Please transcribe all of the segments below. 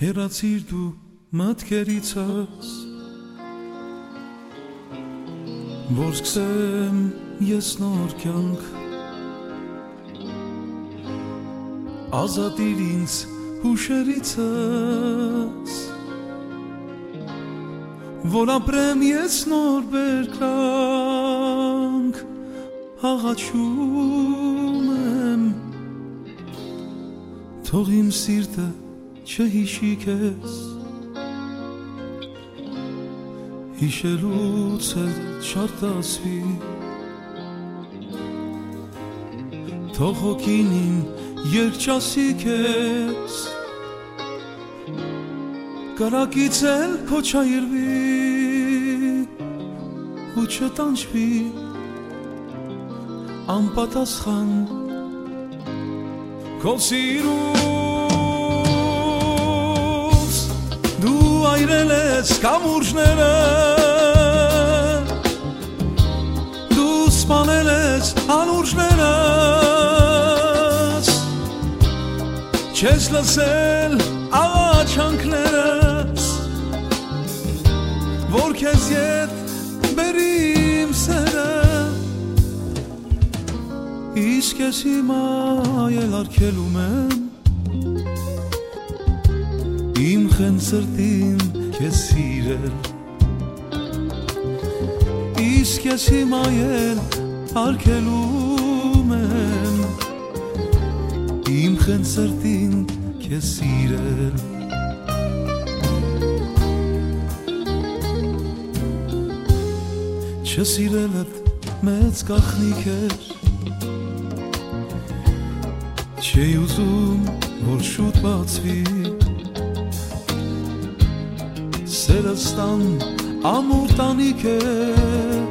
հերացիր դու մտքերիցս որ սկսեմ ես նոր կյանք ազատիր ինձ հուշերիցս որ ապրեմ ես նոր բերքրանք աղաչում եմ թող իմ սիրտը չհիշի քեզ հիշելուց էլ չարտասվի թող հոգին իմ երջասի քեզ կարակից էլ փոչայրվի ու չտանջվի անպատասխան քո սիրուց այրել ես կամուրջները դու սպանել ես անուրջներս չես լսել աղաչանքներս որ քեզ ետ բերիմ սերը իսկ ես հիմա այլ արկելում եմ իմ խենցրտին քեզ սիրել իսկ ես հիմա այլ արկելում եմ իմ խենցրտին քեզ սիրել Չսիրելդ մեծ կախնիկ էր Չէի ուզում, որ շուտ բացվի Սերստան ամուր տանիք էր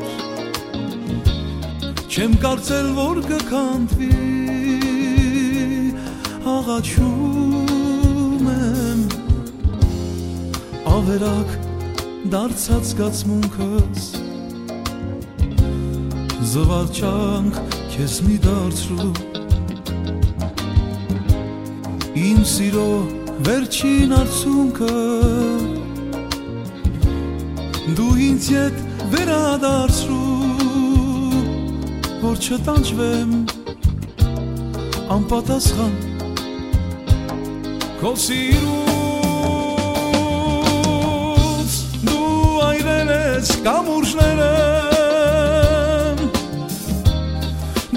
Չեմ կարծել, որ կքանդվի Աղաչում եմ Ավերակ դարձած զգացմունքս Զվարճանք քեզ մի դարձրու Իմ սիրո վերջին արցունքը Դու ինձ ետ վերադարձրու Որ չտանջվեմ անպատասխան Քո սիրուց դու այրել ես կամուրջները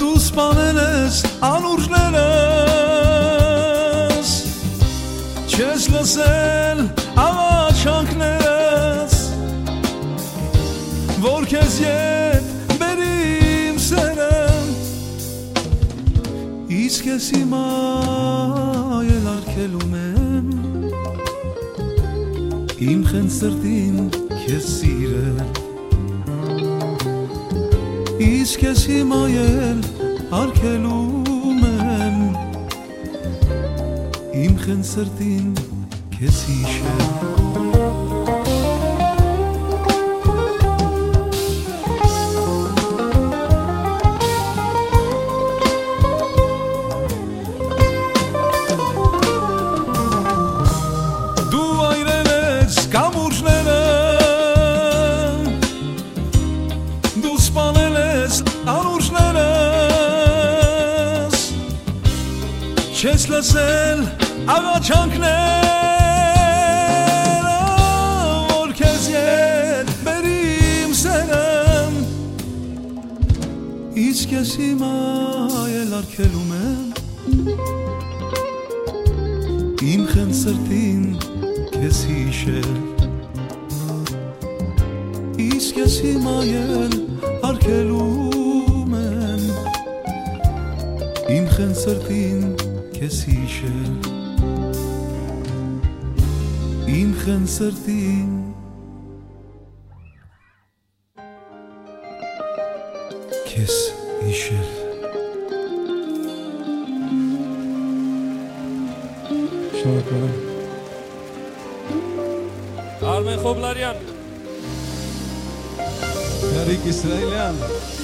Դու սպանել ես անուրջներս Չես լսել ես հիմա այլ արկելում եմ Իմ խենցրտին քեզ սիրել Իսկ ես հիմա այլ արկելում եմ Իմ խենցրտին քեզ հիշել Չես լսել աղաչանքները Որ քեզ ետ բերիմ սերեմ Իսկ ես հիմա այլ արկելում եմ Իմ խենցրտին քեզ հիշել Իսկ ես հիմա այլ արկելում եմ Իմ խենցրտին քեզ հիշել Իմ խենցրտին քեզ հիշել Շնորհակալ եմ։ Արմեն Խոբլարյան Հերիկ Իսրայելյան։